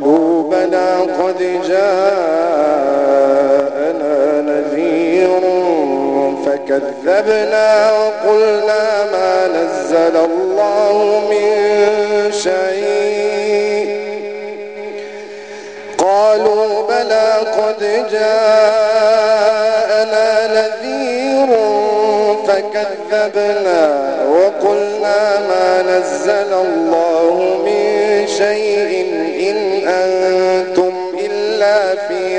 قالوا بلى قد جاءنا نذير فكذبنا وقلنا ما نزل الله من شيء. قالوا بلى قد جاءنا نذير فكذبنا وقلنا ما نزل الله من شيء.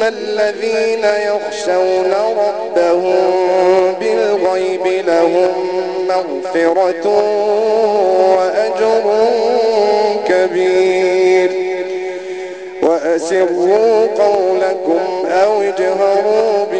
إن الذين يخشون ربهم بالغيب لهم مغفرة وأجر كبير وأسروا قولكم أو اجهروا بالغيب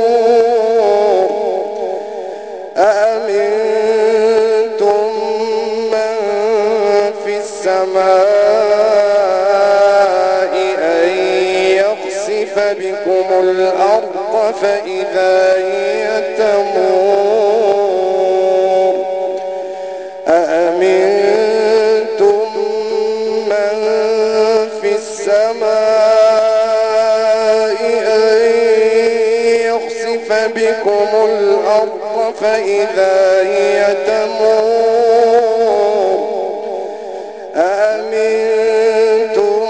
الأرض فإذا هي تمور. أأمنتم من في السماء أن يخسف بكم الأرض فإذا هي تمور؟ أأمنتم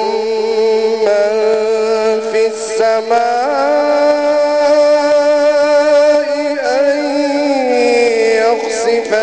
من في السماء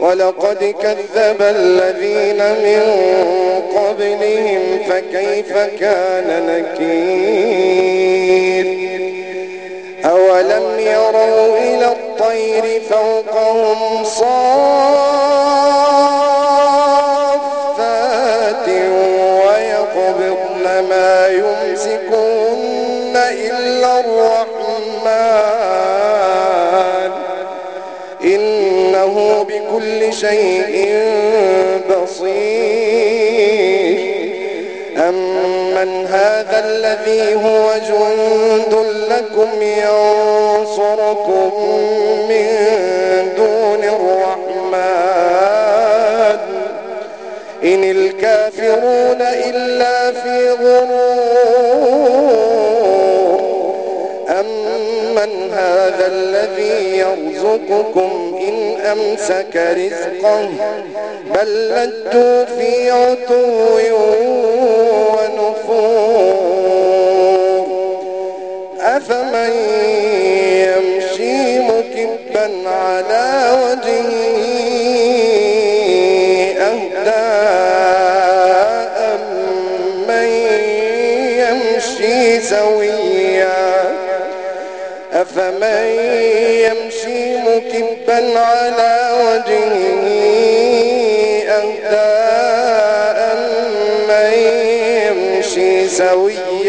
ولقد كذب الذين من قبلهم فكيف كان نكير؟ أولم يروا إلى الطير فوقهم صار الذي هو جند لكم ينصركم من دون الرحمن. إن الكافرون إلا في غرور. أمن هذا الذي يرزقكم إن أمسك رزقه؟ بل لدوا في عتو ونفور. أفمن يمشي مكبا على وجهه أهدى من يمشي سويا؟ أفمن يمشي مكبا على وجهه أهدى من يمشي سويا؟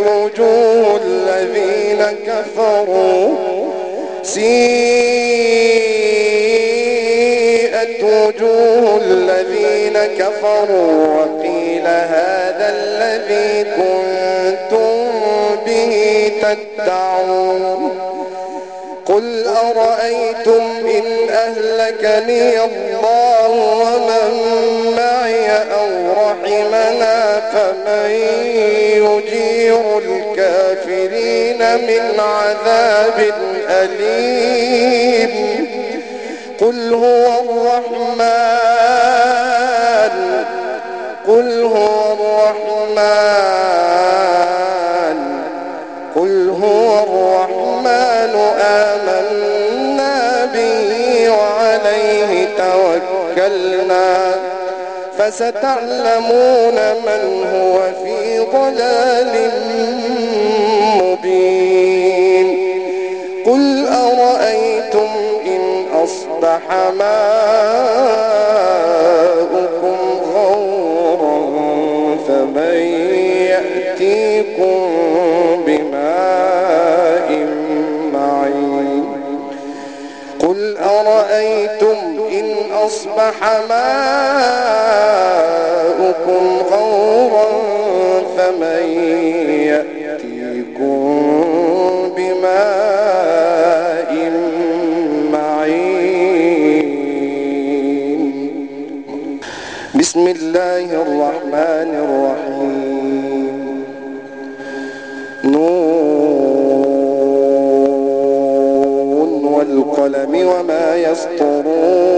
وجوه الذين كفروا سيئت وجوه الذين كفروا وقيل هذا الذي كنتم به تدعون قل أرأيتم إن أهلكني الله ومن رحمنا فمن يجير الكافرين من عذاب أليم. قل هو الرحمن قل هو الرحمن. فستعلمون من هو في ضلال مبين. قل أرأيتم إن أصبح ماءكم غورا فمن يأتيكم بماء معين. قل أرأيتم أصبح ماؤكم غورا فمن يأتيكم بماء معين. بسم الله الرحمن الرحيم. نون والقلم وما يسطرون.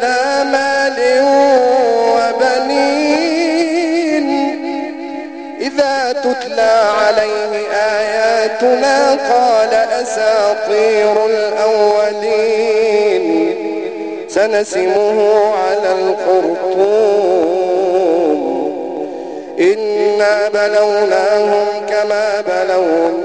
ذا مال وبنين. إذا تتلى عليه آياتنا قال أساطير الأولين. سنسمه على القرطوم إنا بلوناهم كما بلوناهم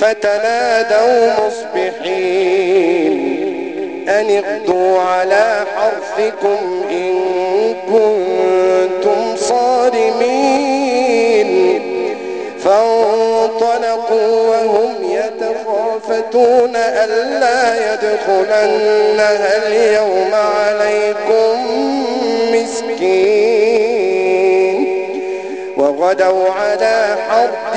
فتنادوا مصبحين. أن اغدوا على حرفكم إن كنتم صارمين. فانطلقوا وهم يتخافتون ألا يدخلنها اليوم عليكم مسكين. وغدوا على حرد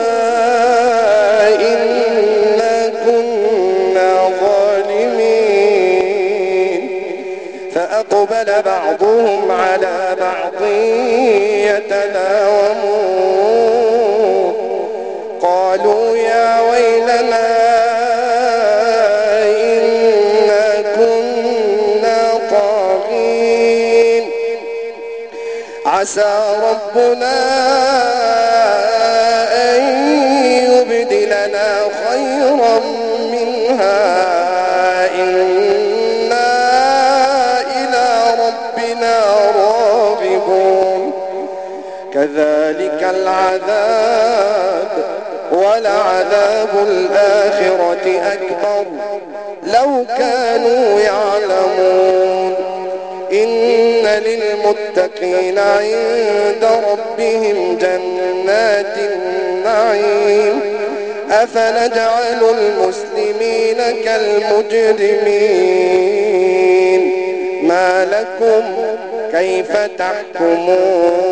إنا كنا ظالمين. فأقبل بعضهم على بعض يتناومون قالوا يا ويلنا إنا كنا طاغين. عسى ربنا ذلك العذاب ولعذاب الآخرة أكبر. لو كانوا يعلمون إن للمتقين عند ربهم جنات النعيم. أفنجعل المسلمين كالمجرمين؟ ما لكم كيف تحكمون؟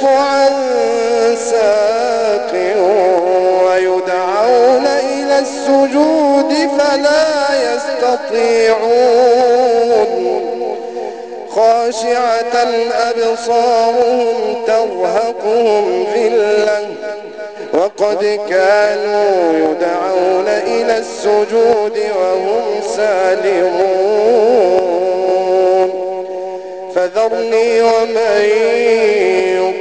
ينكف عن ساق ويدعون إلى السجود فلا يستطيعون خاشعة أبصارهم ترهقهم ذلا وقد كانوا يدعون إلى السجود وهم سالمون فذرني ومن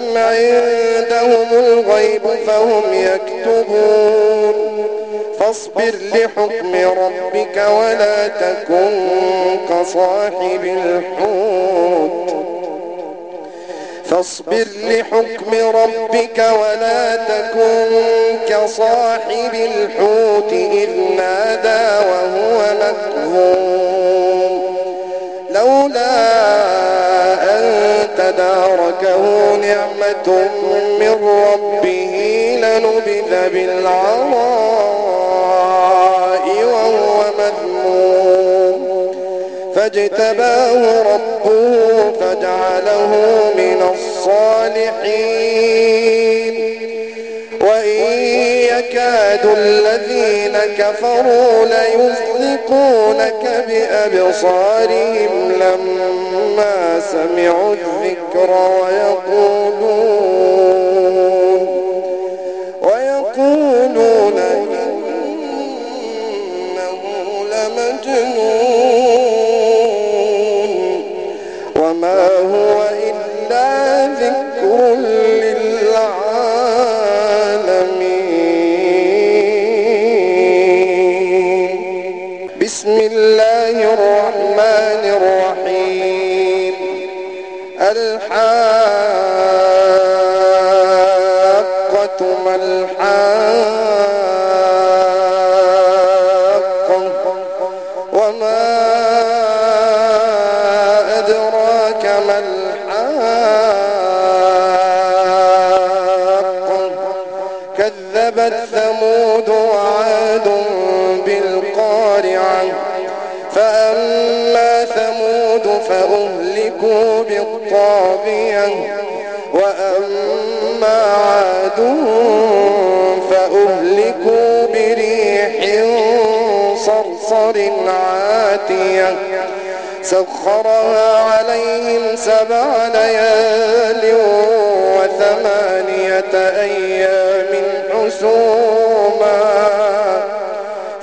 أم عندهم الغيب فهم يكتبون فاصبر لحكم ربك ولا تكن كصاحب الحوت فاصبر لحكم ربك ولا تكن كصاحب الحوت إذ نادى وهو مكذوم لولا أن تدار من ربه لنبذ بالعراء وهو مذموم. فاجتباه ربه فاجعله من الصالحين. وإن يكاد الذين كفروا ليزلقونك بأبصارهم لما ما سمعوا الذكر ويقولون الحاقة أهلكوا بالطاغية وأما عاد فأهلكوا بريح صرصر عاتية سخرها عليهم سبع ليال وثمانية أيام حسوما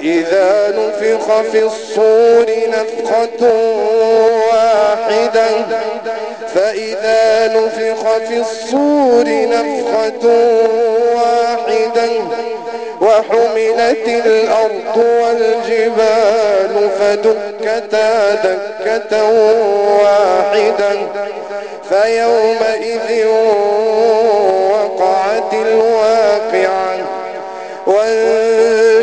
فإذا نفخ في الصور نفخة واحدة فإذا نفخ في الصور نفخة واحدا وحملت الأرض والجبال فدكتا دكة واحدا فيومئذ وقعت الواقعة والجبال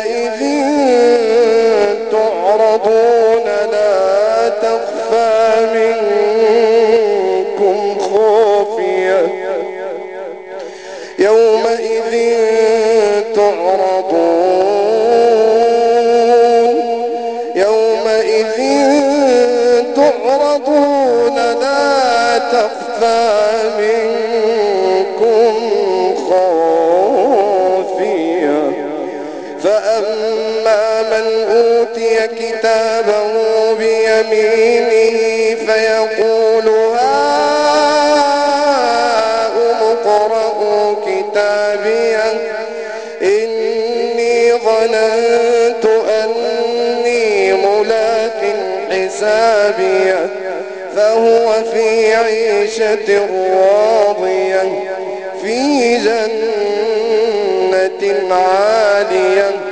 يومئذ تعرضون لا تخفى منكم خوفيا يومئذ كتابه بيمينه فيقول هاؤم اقرءوا كتابيه إني ظننت أني ملاك حسابيه فهو في عيشة راضية في جنة عالية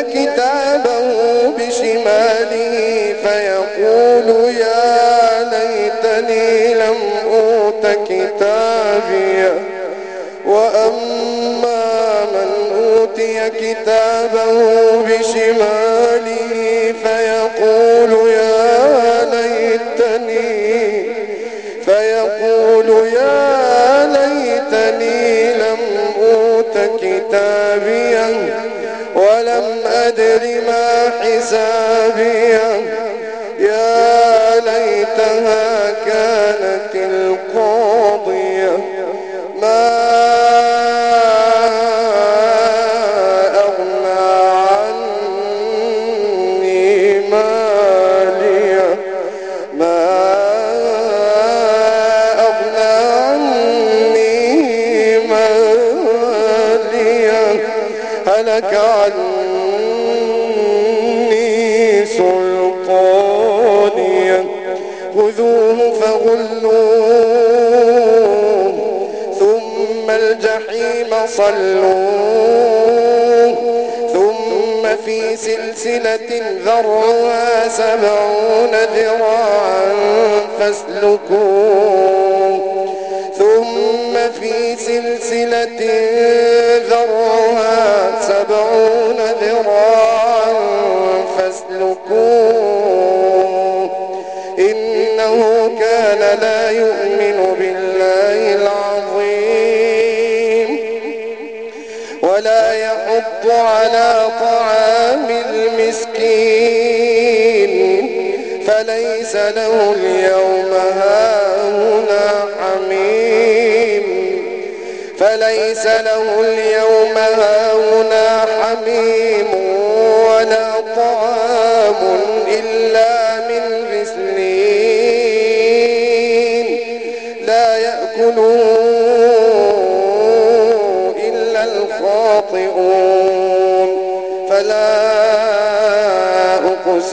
كتابه بشماله فيقول يا ليتني لم أوت كتابي. وأما من أوتي كتابه بشماله فيقول سبھی صلوا ثم في سلسلة ذرها سبعون ذراعا فاسلكوه. ثم في سلسلة تحض على طعام المسكين فليس له اليوم هاهنا حميم فليس له اليوم هاهنا حميم ولا طعام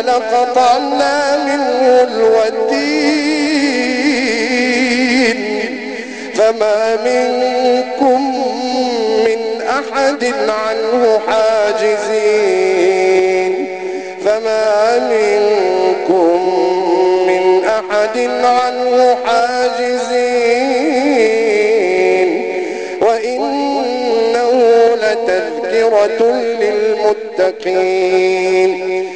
لقطعنا منه الودين فما منكم من أحد عنه حاجزين فما منكم من أحد عنه حاجزين وإنه لتذكرة للمتقين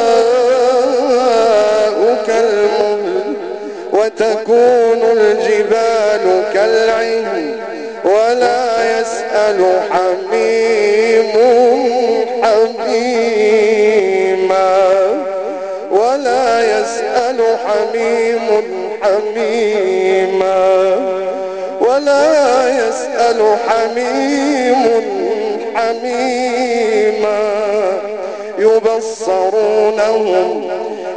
وتكون الجبال كالعهن ولا يسأل حميم حميما ولا يسأل حميم حميما ولا يسأل حميم حميما يبصرونهم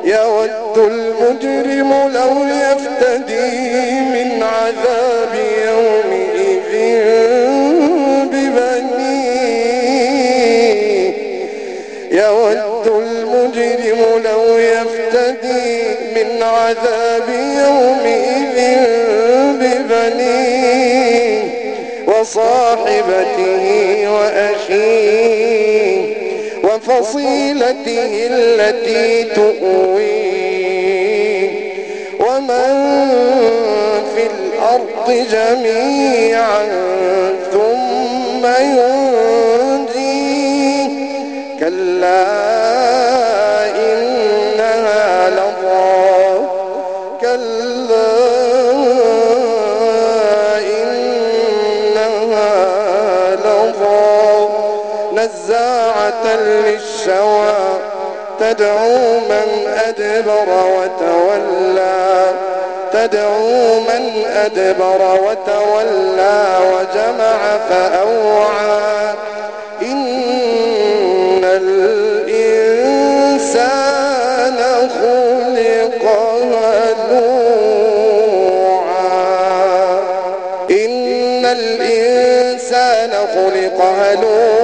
يود المجرم لو يفتدي من عذاب يومئذ ببنيه يود المجرم لو يفتدي من عذاب يومئذ ببنيه وصاحبته وأخيه. فصيلته التي تؤوي. ومن في الأرض جميعا ثم ينفر للشوى تدعو من أدبر وتولى تدعو من أدبر وتولى وجمع فأوعى إن الإنسان خلق هلوعا إن الإنسان خلق هلوعا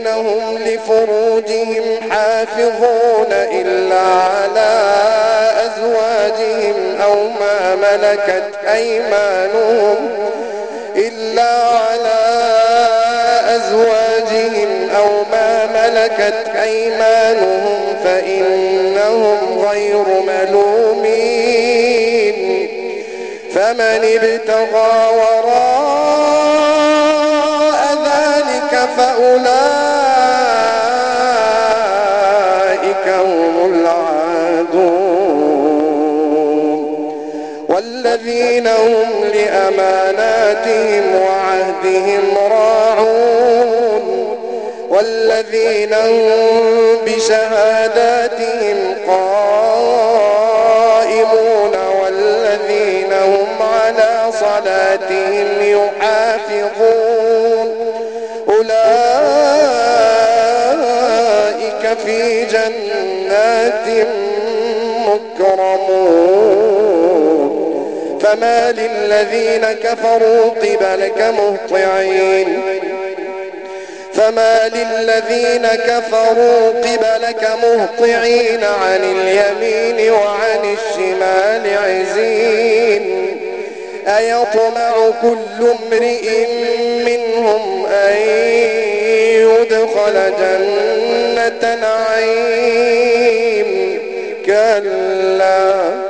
الذين هم لفروجهم حافظون إلا على أزواجهم أو ما ملكت أيمانهم إلا على أزواجهم أو ما ملكت أيمانهم فإنهم غير ملومين فمن ابتغى وراء ذلك فأولئك ديارهم راعون والذين هم بشهاداتهم قائمون والذين هم على صلاتهم يحافظون أولئك في جنات مكرمون فما للذين كفروا قبلك مهطعين. فما للذين كفروا قبلك مهطعين عن اليمين وعن الشمال عزين. أيطمع كل امرئ منهم أن يدخل جنة نعيم. كلا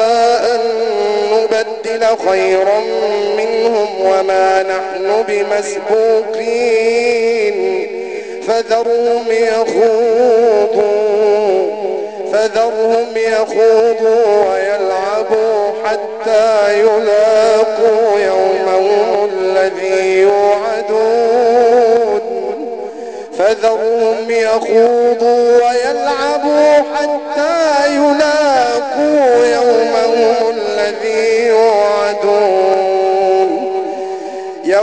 لخير منهم وما نحن بمسبوقين. فذرهم يخوضوا فذرهم يخوضوا ويلعبوا حتى يلاقوا يومهم الذي يوعدون. فذرهم يخوضوا ويلعبوا حتى يلاقوا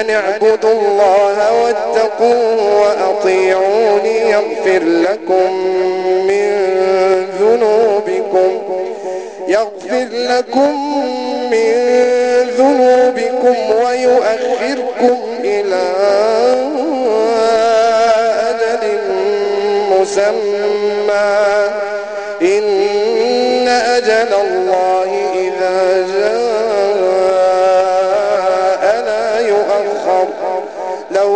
أن اعبدوا الله واتقوه وأطيعون يغفر لكم من ذنوبكم يغفر لكم من ذنوبكم ويؤخركم إلى أجل مسمى إن أجل الله إذا جاء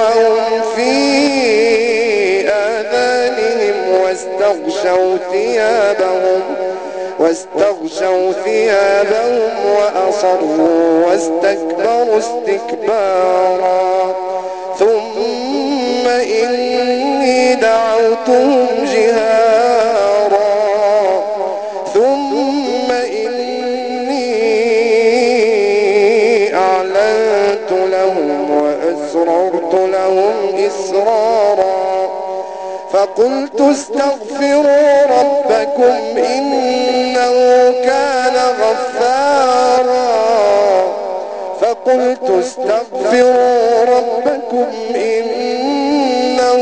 وهم في آذانهم واستغشوا ثيابهم واستغشوا ثيابهم وأصروا واستكبروا استكبارا. ثم إني دعوتهم جهارا وقلت استغفروا ربكم إنه كان غفارا. فقلت استغفروا ربكم إنه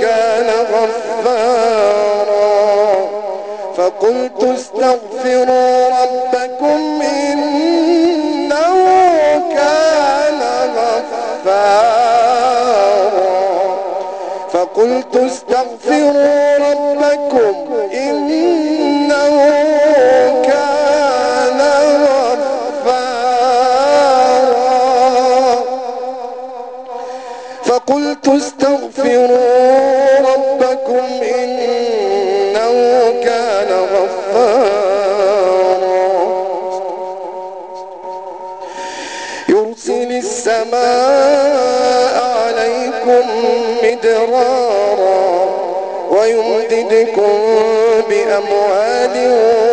كان غفارا. فقلت استغفروا ربكم إنه كان غفارا. قلت استغفروا ربكم إنه كان غفارا. فقلت استغفروا ربكم إنه كان غفارا. يرسل السماء عليكم أدرارا ويمددكم بأموال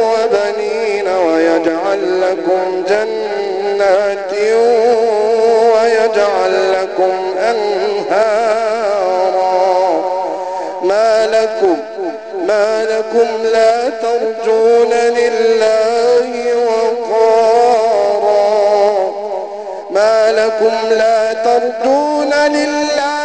وبنين ويجعل لكم جنات ويجعل لكم أنهارا. ما لكم ما لكم لا ترجون لله وقارا. ما لكم لا ترجون لله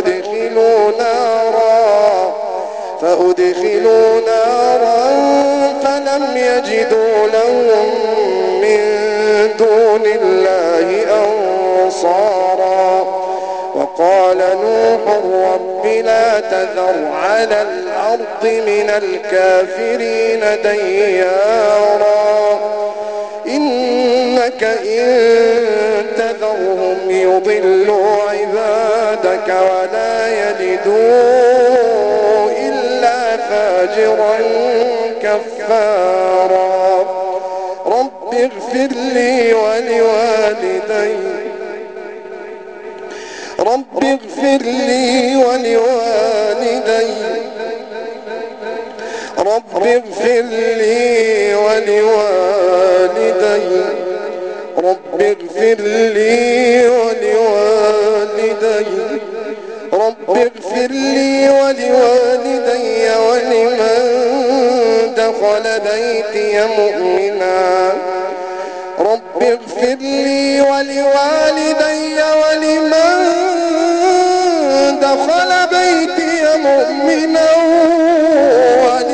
فأدخلوا نارا فأدخلوا نارا فلم يجدوا لهم من دون الله أنصارا. وقال نوح رب لا تذر على الأرض من الكافرين ديارا. إنك إن تذرهم يضلون ربك ولا يلدوا إلا فاجرا كفارا. رب اغفر لي ولوالدي. رب اغفر لي ولوالدي. رب اغفر لي ولوالدي. رب اغفر لي ولوالدي. اغفر لي ولوالدي ولمن دخل بيتي مؤمنا. رب اغفر لي ولوالدي ولمن دخل بيتي مؤمنا. ولمن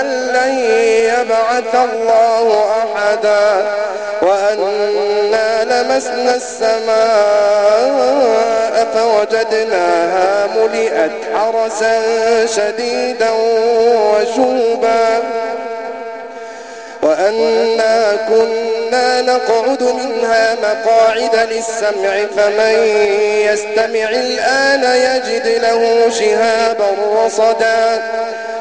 أن لن يبعث الله أحدا وأنا لمسنا السماء فوجدناها ملئت حرسا شديدا وشوبا وأنا كنا نقعد منها مقاعد للسمع فمن يستمع الآن يجد له شهابا رصدا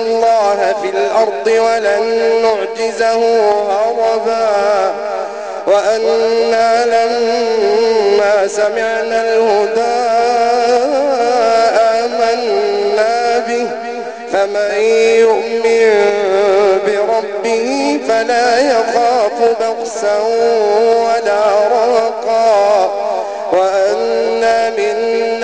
الله في الأرض ولن نعجزه هربا وأنا لما سمعنا الهدى آمنا به. فمن يؤمن بربه فلا يخاف بغسا ولا رقا وأنا منا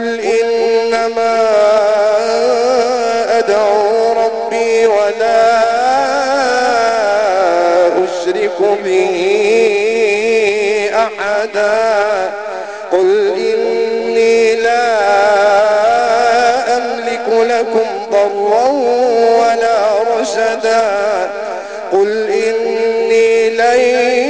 قل إنما أدعو ربي ولا أشرك به أحدا قل إني لا أملك لكم ضرا ولا رشدا قل إني لن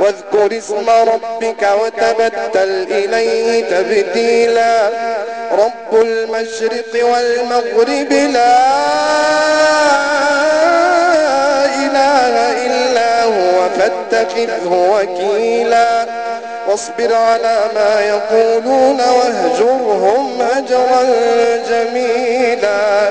واذكر اسم ربك وتبتل إليه تبتيلا. رب المشرق والمغرب لا إله إلا هو فاتخذه وكيلا. واصبر على ما يقولون واهجرهم هجرا جميلا.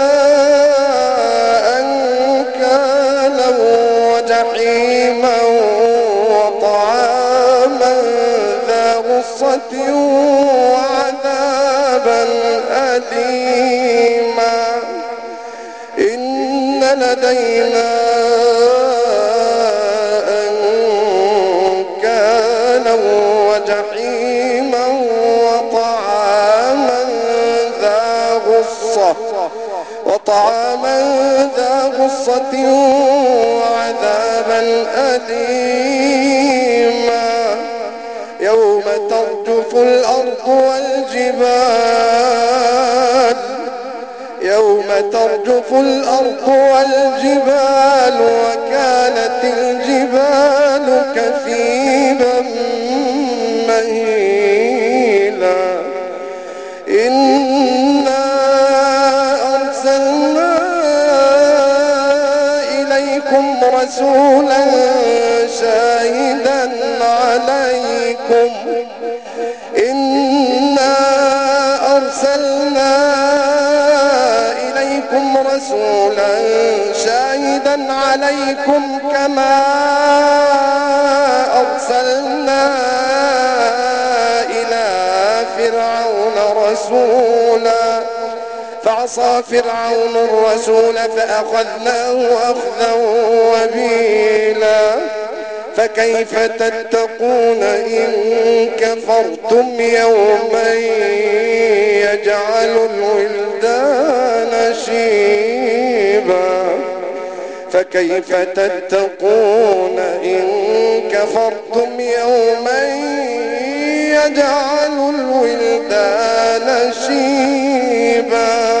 ونعيما وطعاما ذا غصة وعذابا أليما. إن لدينا أنكالا وجحيما وطعاما ذا غصة وطعاما ذا غصة وعذابا أثيما يوم ترجف الأرض والجبال. يوم ترجف الأرض والجبال وكانت الجبال كثيبا مهيبا. رسولا شاهدا عليكم. إنا أرسلنا إليكم رسولا شاهدا عليكم كما أرسلنا إلى فرعون رسولا. فعصى فرعون الرسول فأخذناه أخذا وبيلا. فكيف تتقون إن كفرتم يوما يجعل الولدان شيبا. فكيف تتقون إن كفرتم يوما يجعل الولدان شيبا.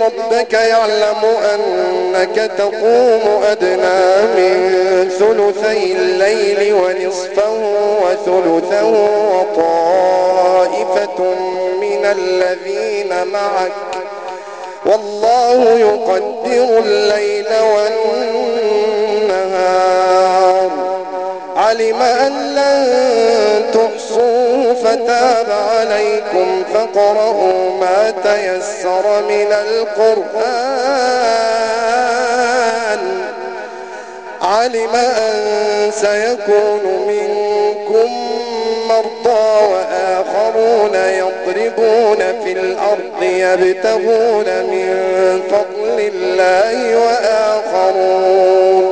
ربك يعلم أنك تقوم أدنى من ثلثي الليل ونصفا وثلثا وطائفة من الذين معك والله يقدر الليل والنهار علم أن لن تحصون فتاب عليكم فقرأوا ما تيسر من القرآن علم أن سيكون منكم مرضى وآخرون يضربون في الأرض يبتغون من فضل الله وآخرون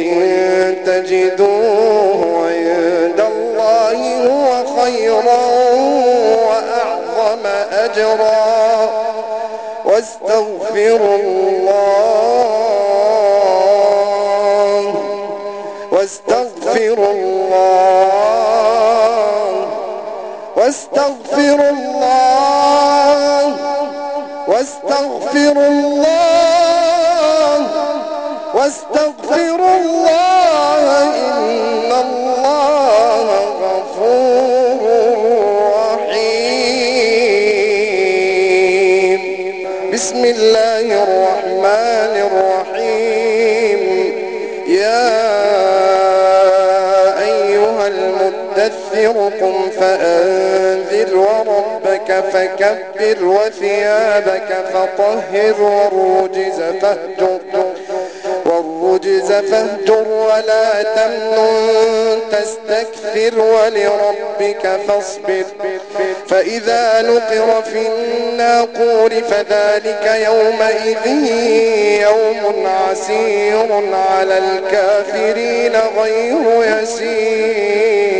شيء تجدوه عند الله هو خيرا وأعظم أجرا. واستغفروا الله. واستغفروا الله. واستغفروا الله. واستغفروا الله. واستغفروا يعذركم فأنذر وربك فكبر وثيابك فطهر والرجز فاهجر والرجز فاهجر ولا تمن تستكثر ولربك فاصبر فإذا نقر في الناقور فذلك يومئذ يوم عسير على الكافرين غير يسير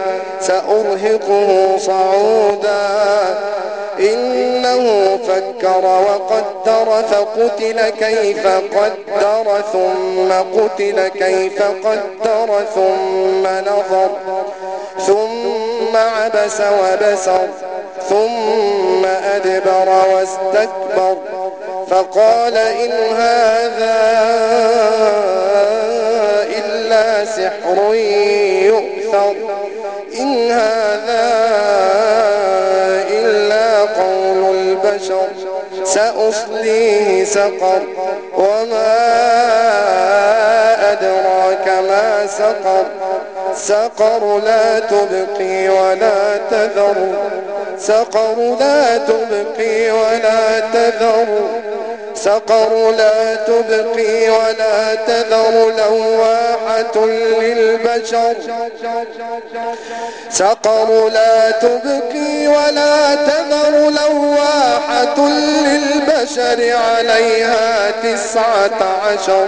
سأرهقه صعودا. إنه فكر وقدر فقتل كيف قدر ثم قتل كيف قدر ثم نظر ثم عبس وبسر ثم أدبر واستكبر. فقال إن هذا إلا سحر يؤثر. هذا إلا قول البشر. سأصليه سقر. وما أدراك ما سقر سقر لا تبقي ولا تذر سقر لا تبقي ولا تذر سقر لا تبقي ولا تذر لواحة للبشر. سقر لا تبقي ولا تذر لواحة للبشر عليها تسعة عشر.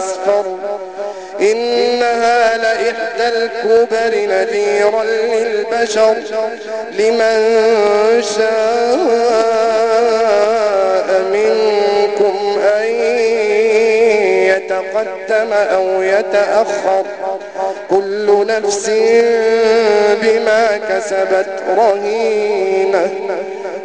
أصفر إنها لإحدى الكبر نذيرا للبشر. لمن شاء منكم أن يتقدم أو يتأخر. كل نفس بما كسبت رهينة.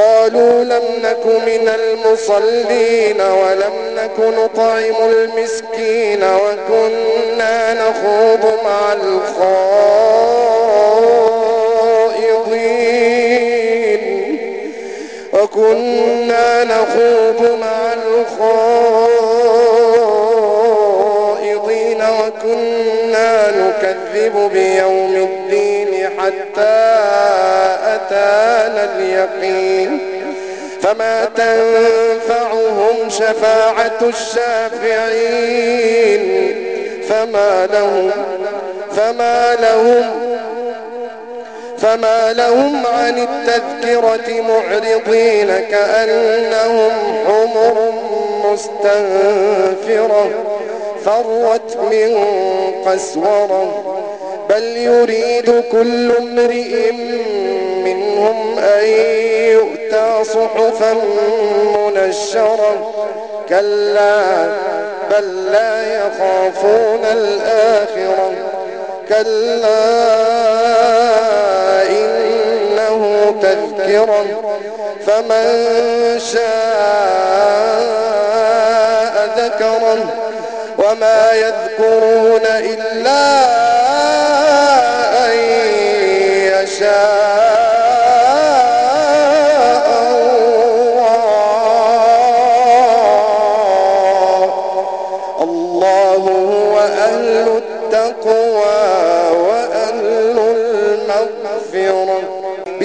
قالوا لم نك من المصلين ولم نك نطعم المسكين وكنا نخوض مع الخائضين وكنا نخوض مع الخائضين وكنا نكذب بيوم الدين حتى أتانا اليقين. فما تنفعهم شفاعة الشافعين. فما لهم فما لهم فما لهم عن التذكرة معرضين. كأنهم حمر مستنفرة. فرت من قسورة. بل يريد كل امرئ منهم أن يؤتى صحفا منشرة كلا بل لا يخافون الآخرة. كلا إنه تذكرا فمن شاء ذكرا وما يذكرون إلا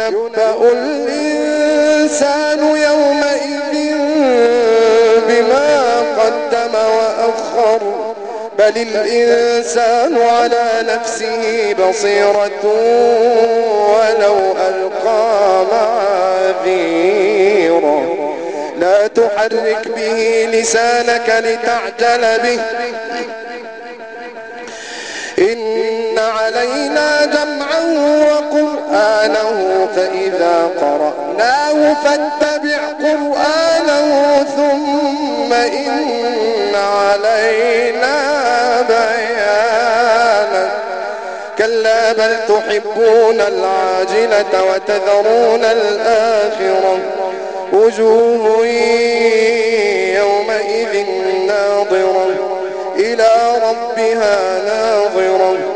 ينبأ الإنسان يومئذ بما قدم وأخر. بل الإنسان على نفسه بصيرة ولو ألقى معذيرا لا تحرك به لسانك لتعجل به. إن علينا جمعا وقرآنه فإذا قرأناه فاتبع قرآنه ثم إن علينا بيانا كلا بل تحبون العاجلة وتذرون الآخرة. وجوه يومئذ ناظرة. إلى ربها ناظرة.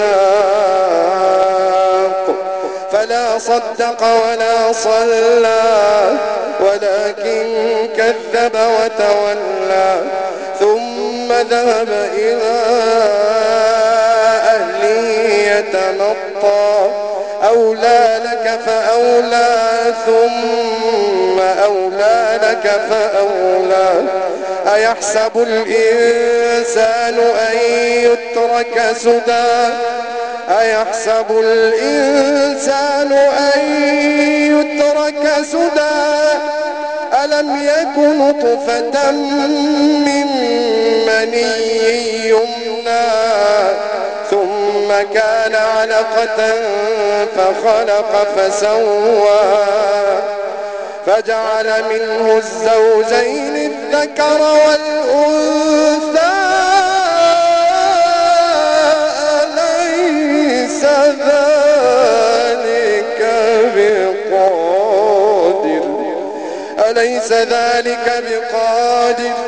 الرزاق فلا صدق ولا صلى ولكن كذب وتولى. ثم ذهب إلى أهلي يتمطى. أولى لك فأولى ثم أولى لك فأولى أيحسب الإنسان أن يترك سدى أيحسب الإنسان أن يترك سدى ألم يكن طفة من مني يمنى ثم كان علقة فخلق فسوى فجعل منه الزوجين الذكر والأنثى ليس ذلك بقادر؟ أليس ذلك بقادر؟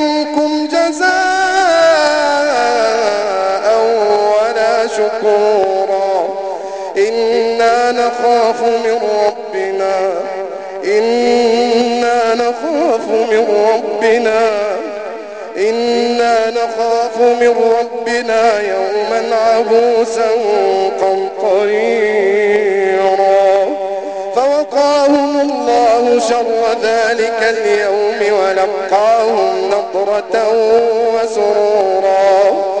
إنا نخاف من ربنا. إنا نخاف من ربنا. إنا نخاف من ربنا يوما عبوسا قمطريرا. فوقاهم الله شر ذلك اليوم ولقاهم نضرة وسرورا.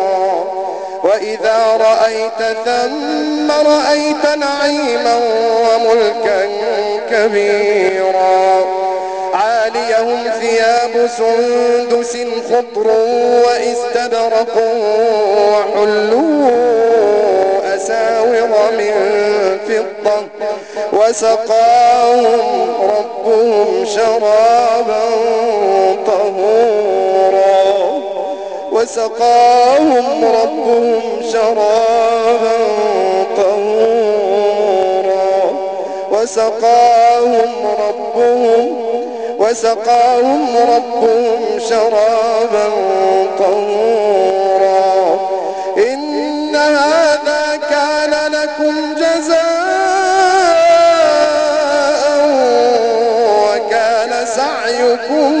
وإذا رأيت ثم رأيت نعيما وملكا كبيرا عاليهم ثياب سندس خطر واستبرق وحلوا أساور من فضة وسقاهم ربهم شرابا طهورا فسقاهم ربهم شرابا طهورا وسقاهم ربهم وسقاهم ربهم شرابا طهورا إن هذا كان لكم جزاء وكان سعيكم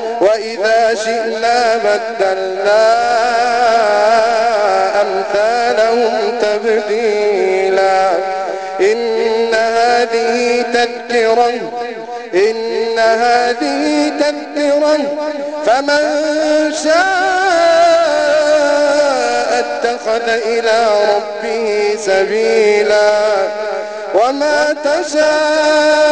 وإذا شئنا بدلنا أمثالهم تبديلا إن هذه تذكرة إن هذه تذكرة فمن شاء اتخذ إلى ربه سبيلا وما تشاء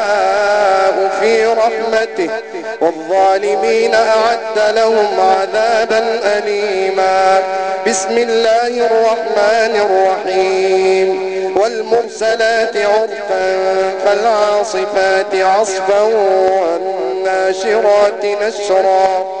برحمته والظالمين أعد لهم عذابا أليما. بسم الله الرحمن الرحيم. والمرسلات عرفا فالعاصفات عصفا والناشرات نشرا.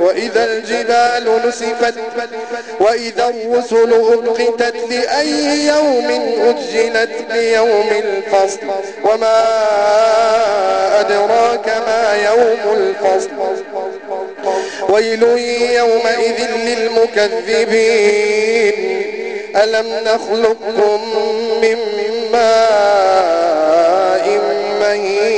وإذا الجبال نسفت وإذا الرسل أبقتت لأي يوم أجلت ليوم الفصل وما أدراك ما يوم الفصل. ويل يومئذ للمكذبين. ألم نخلقكم من ماء مهين؟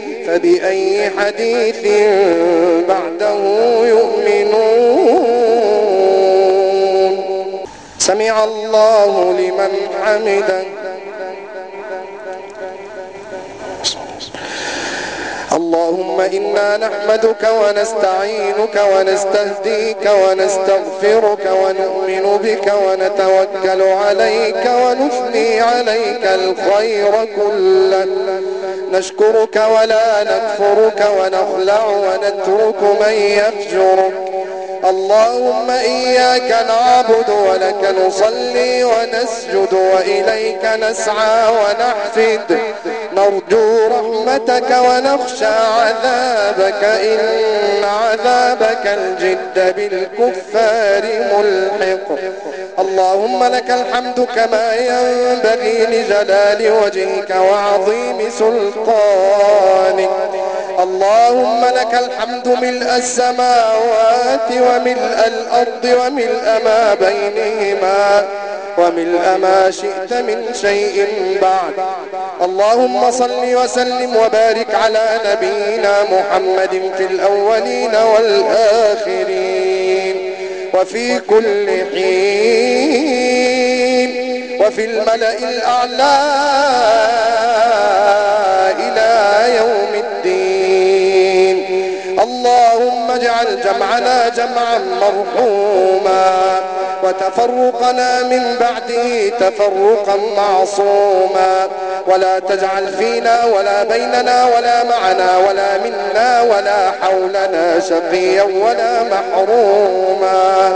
فبأي حديث بعده يؤمنون؟ سمع الله لمن حمده. اللهم إنا نحمدك ونستعينك ونستهديك ونستغفرك ونؤمن بك ونتوكل عليك ونثني عليك الخير كله. نشكرك ولا نكفرك ونخلع ونترك من يفجرك. اللهم إياك نعبد ولك نصلي ونسجد وإليك نسعى ونحفد. نرجو رحمتك ونخشى عذابك. إن عذابك الجد بالكفار ملحق. اللهم لك الحمد كما ينبغي لجلال وجهك وعظيم سلطانك. اللهم لك الحمد ملء السماوات وملء الأرض وملء ما بينهما وملء ما شئت من شيء بعد. اللهم صل وسلم وبارك على نبينا محمد في الأولين والآخرين. وفي كل حين وفي الملأ الأعلى إلى يوم الدين. اللهم اجعل جمعنا جمعا مرحوما. وتفرقنا من بعده تفرقا معصوما. ولا تجعل فينا ولا بيننا ولا معنا ولا منا ولا حولنا شقيا ولا محروما.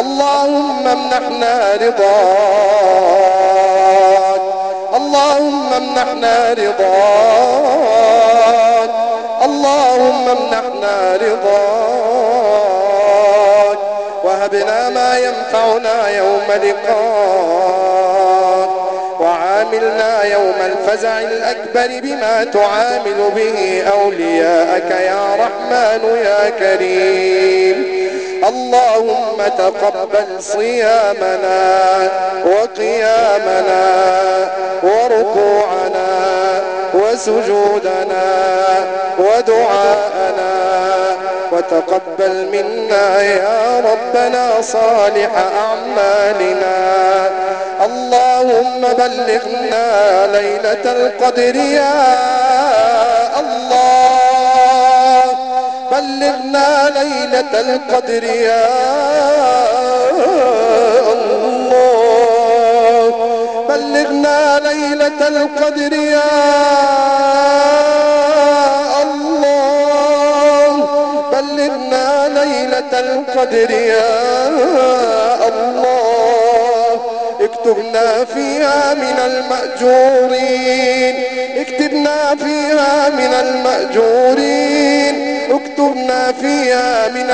اللهم امنحنا رضاك. اللهم امنحنا رضاك. اللهم امنحنا رضاك. ما ينفعنا يوم لقاء وعاملنا يوم الفزع الأكبر بما تعامل به أولياءك يا رحمن يا كريم. اللهم تقبل صيامنا وقيامنا وركوعنا وسجودنا ودعاءنا. وتقبل منا يا ربنا صالح أعمالنا. اللهم بلغنا ليلة القدر يا الله. بلغنا ليلة القدر يا الله. بلغنا ليلة القدر يا صدري يا الله اكتبنا فيها من المأجورين اكتبنا فيها من المأجورين اكتبنا فيها من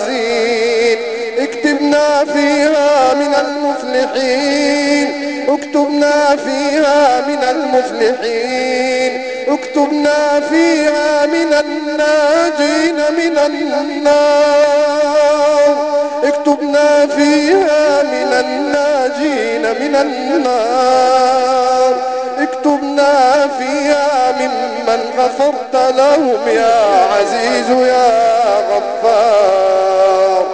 الفائزين اكتبنا فيها من المفلحين اكتبنا فيها من المفلحين. اكتبنا فيها من الناجين من النار. اكتبنا فيها من الناجين من النار. اكتبنا فيها ممن غفرت لهم يا عزيز يا غفار.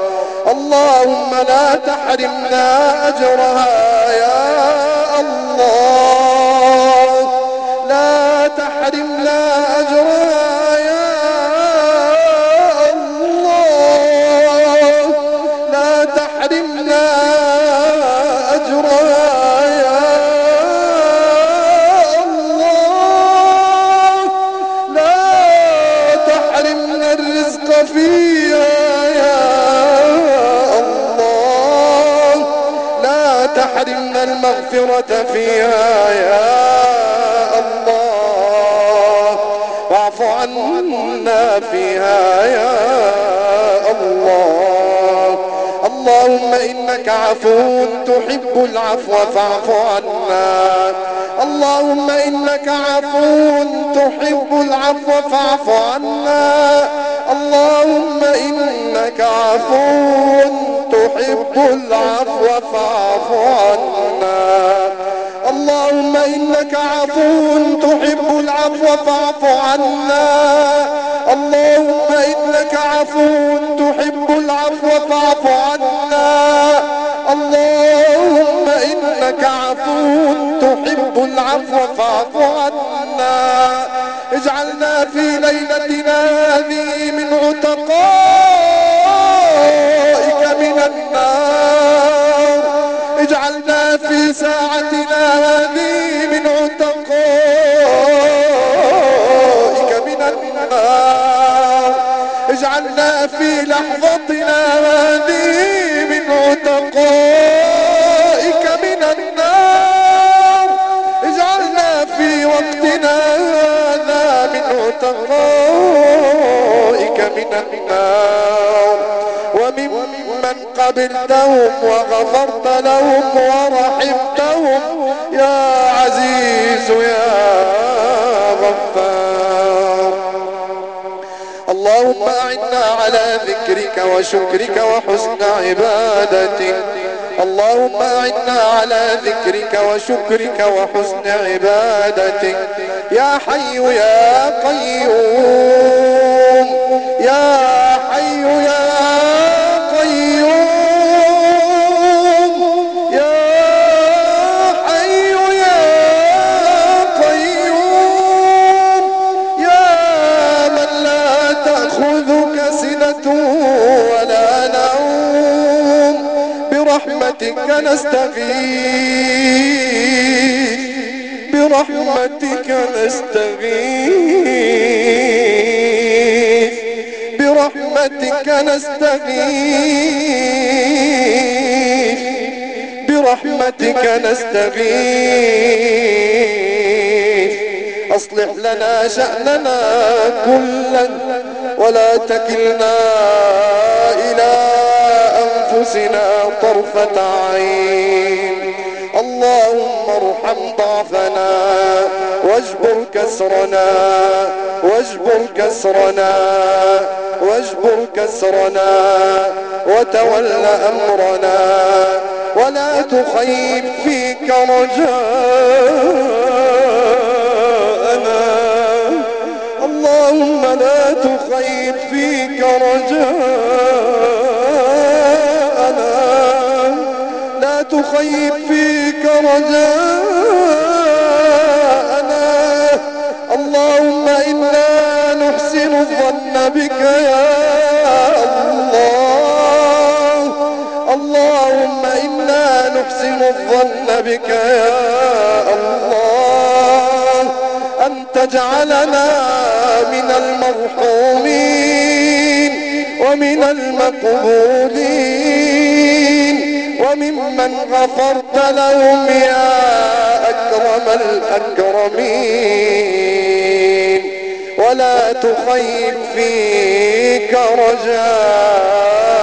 اللهم لا تحرمنا أجرها يا الله. فيها يا الله. واعف عنا فيها يا الله. اللهم إنك عفو تحب العفو فاعف عنا. اللهم إنك عفو تحب العفو فاعف عنا. اللهم إنك عفو تحب العفو فاعف عنا. اللهم إنك عفو تحب العفو فاعف عنا. اللهم إنك عفو تحب العفو فاعف عنا. اللهم إنك عفو تحب العفو فاعف عنا. اجعلنا في ليلتنا هذه من عتقائك من النار. اجعلنا في ساعتنا في لحظتنا هذه من عتقائك من النار. اجعلنا في وقتنا هذا من عتقائك من النار. وممن قبلتهم وغفرت لهم ورحمتهم. يا عزيز يا غفار. اللهم عنا على ذكرك وشكرك وحسن عبادتك. اللهم عنا على ذكرك وشكرك وحسن عبادتك. يا حي يا قيوم. يا برحمتك نستغيث. برحمتك نستغيث. برحمتك نستغيث. برحمتك نستغيث. أصلح لنا شأننا كلا ولا تكلنا إلى أنفسنا طرفة عين. اللهم ارحم ضعفنا واجبر كسرنا واجبر كسرنا واجبر كسرنا وتول أمرنا. ولا تخيب فيك رجاءنا. اللهم لا تخيب فيك رجاءنا. تخيب فيك رجاءنا اللهم إنا نحسن الظن بك يا الله. اللهم إنا نحسن الظن بك يا الله. أن تجعلنا من المرحومين ومن المقبولين. وممن غفرت لهم يا أكرم الأكرمين. ولا تخيب فيك رجاء.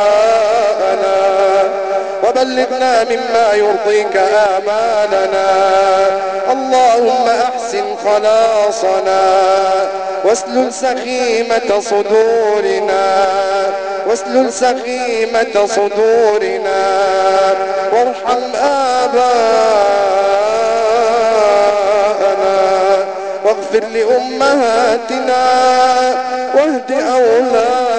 وبلغنا مما يرضيك آمالنا. اللهم أحسن خلاصنا. واسلل سخيمة صدورنا. واسلل سخيمة صدورنا. وارحم آباءنا. واغفر لأمهاتنا. واهد أولادنا.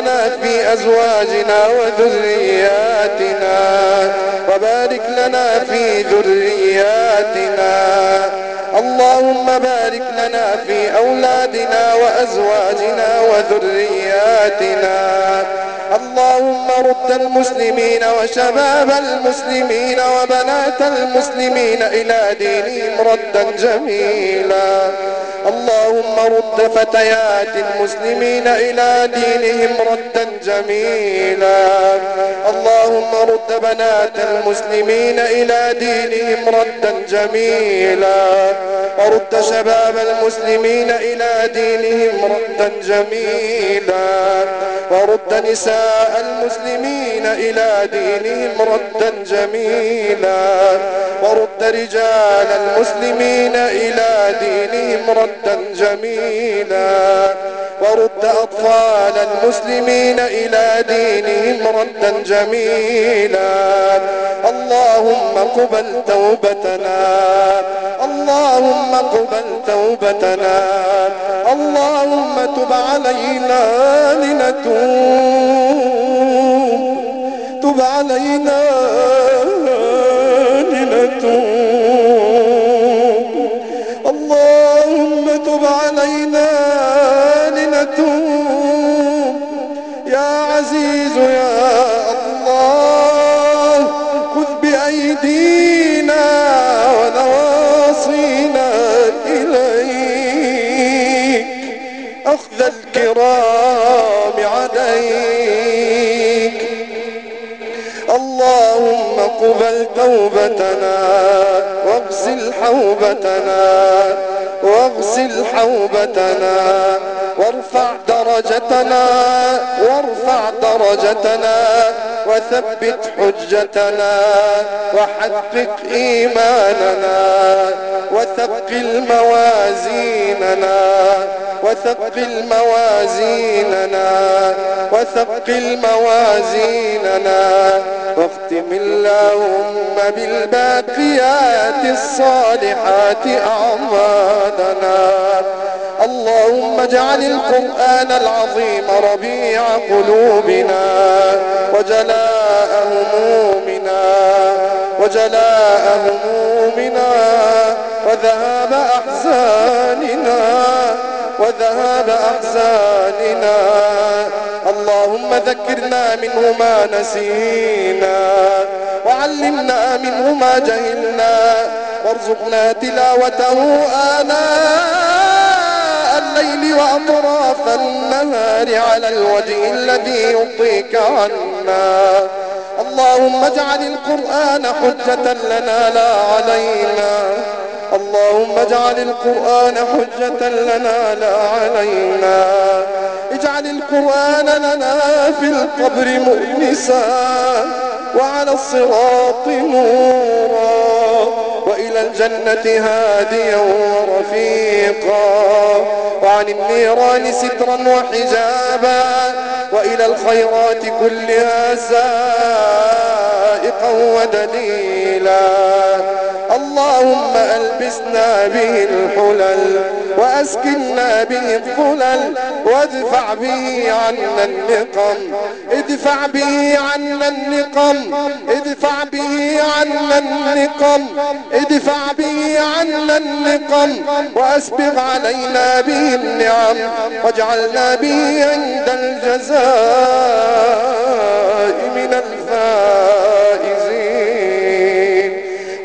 لنا في أزواجنا وذرياتنا وبارك لنا في ذرياتنا. اللهم بارك لنا في أولادنا وأزواجنا وذرياتنا. اللهم رد المسلمين وشباب المسلمين وبنات المسلمين إلى دينهم ردا جميلا. اللهم رد فتيات المسلمين إلى دينهم ردا جميلا. اللهم رد بنات المسلمين إلى دينهم ردا جميلا. ورد شباب المسلمين إلى دينهم ردا جميلا. ورد نساء المسلمين إلى دينهم ردا جميلا. ورد رجال المسلمين إلى دينهم ردا ردا جميلا ورد أطفال المسلمين إلى دينهم ردا جميلا اللهم قبل توبتنا اللهم قبل توبتنا اللهم تب علينا لنتوب تب علينا علينا لنتوب. يا عزيز يا الله خذ بأيدينا ونواصينا إليك. أخذ الكرام واقبل توبتنا واغسل حوبتنا واغسل حوبتنا وارفع درجتنا وارفع درجتنا. وثبت حجتنا وحقق إيماننا وثقل موازيننا وثقل موازيننا وثقل موازيننا واختم اللهم بالباقيات الصالحات أعمالنا اللهم اجعل القرآن العظيم ربيع قلوبنا وجلاء همومنا وجلاء همومنا وذهاب أحزاننا وذهاب أحزاننا. اللهم ذكرنا منه ما نسينا وعلمنا منه ما جهلنا وارزقنا تلاوته آناء الليل وأطراف النهار على الوجه الذي يطيك عنا. اللهم اجعل القرآن حجة لنا لا علينا. اللهم اجعل القرآن حجة لنا لا علينا. اجعل القرآن لنا في القبر مؤنسا وعلى الصراط نورا. وإلى الجنة هاديا ورفيقا. وعن النيران سترا وحجابا. وإلى الخيرات كلها سائقا ودليلا. اللهم ألبسنا به الحلل وأسكننا به الظلل وادفع به عنا النقم. ادفع به عنا النقم. ادفع به عنا النقم. ادفع به عنا النقم. وأسبغ علينا به النعم. واجعلنا به عند الجزاء من الفائز.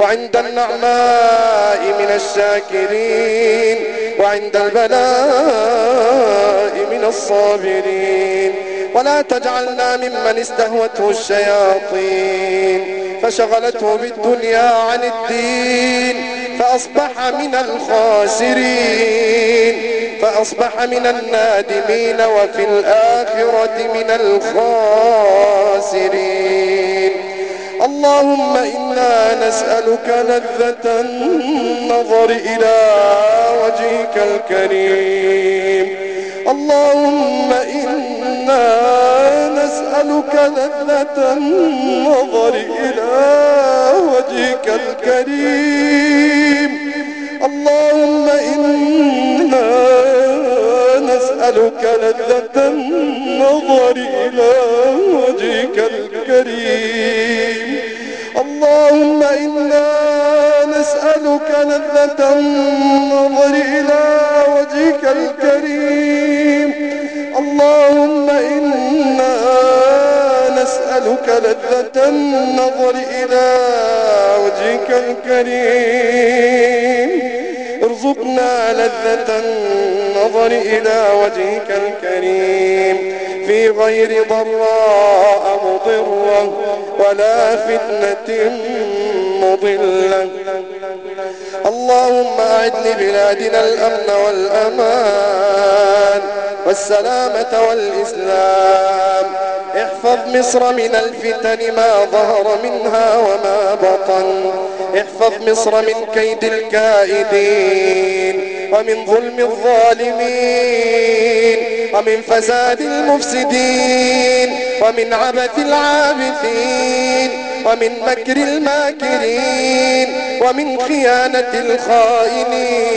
وعند النعماء من الشاكرين وعند البلاء من الصابرين. ولا تجعلنا ممن استهوته الشياطين. فشغلته بالدنيا عن الدين فأصبح من الخاسرين. فأصبح من النادمين وفي الآخرة من الخاسرين. اللهم إنا نسألك لذة النظر إلى وجهك الكريم. اللهم إنا نسألك لذة النظر إلى وجهك الكريم. اللهم إنا نسألك لذة النظر إلى وجهك الكريم. اللهم إنا نسألك لذة النظر إلى وجهك الكريم. اللهم إنا نسألك لذة النظر إلى وجهك الكريم. ارزقنا لذة النظر إلى وجهك الكريم. في غير ضرار مضرة ولا فتنة مضلة. اللهم أعد لبلادنا الأمن والأمان والسلامة والإسلام. احفظ مصر من الفتن ما ظهر منها وما بطن. احفظ مصر من كيد الكائدين ومن ظلم الظالمين ومن فساد المفسدين. ومن عبث العابثين ومن مكر الماكرين ومن خيانة الخائنين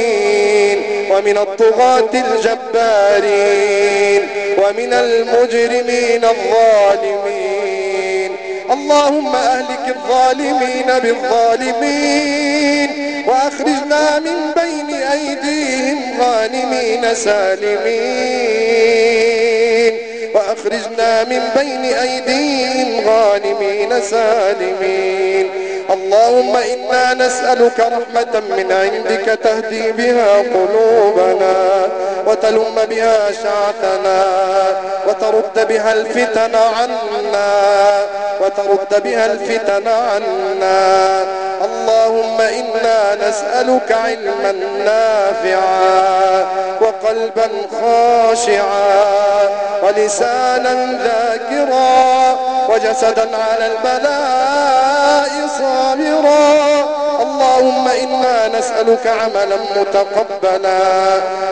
ومن الطغاة الجبارين ومن المجرمين الظالمين. اللهم أهلك الظالمين بالظالمين وأخرجنا من بين أيديهم ظالمين سالمين. وأخرجنا من بين أيديهم غالمين سالمين. اللهم إنا نسألك رحمة من عندك تهدي بها قلوبنا وتلم بها شعثنا وترد بها الفتن عنا وترد بها الفتن عنا. اللهم إنا نسألك علما نافعا وقلبا خاشعا ولسانا ذاكرا وجسدا على البلاء صار عامرا اللهم إنا نسألك عملا متقبلا.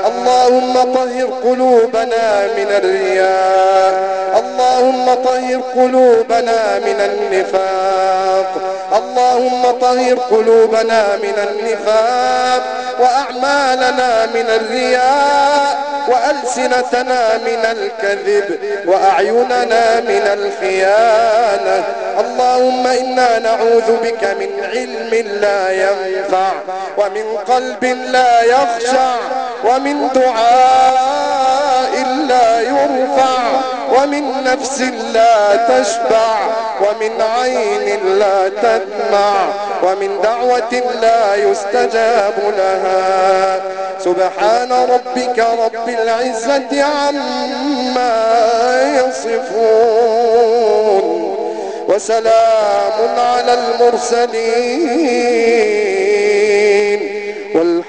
اللهم طهر قلوبنا من الرياء. اللهم طهر قلوبنا من النفاق. اللهم طهر قلوبنا من النفاق وأعمالنا من الرياء وألسنتنا من الكذب وأعيننا من الخيانة. اللهم إنا نعوذ بك من علم لا ينفع ومن قلب لا يخشع ومن دعاء. إلا يرفع ومن نفس لا تشبع ومن عين لا تدمع ومن دعوة لا يستجاب لها. سبحان ربك رب العزة عما يصفون وسلام على المرسلين.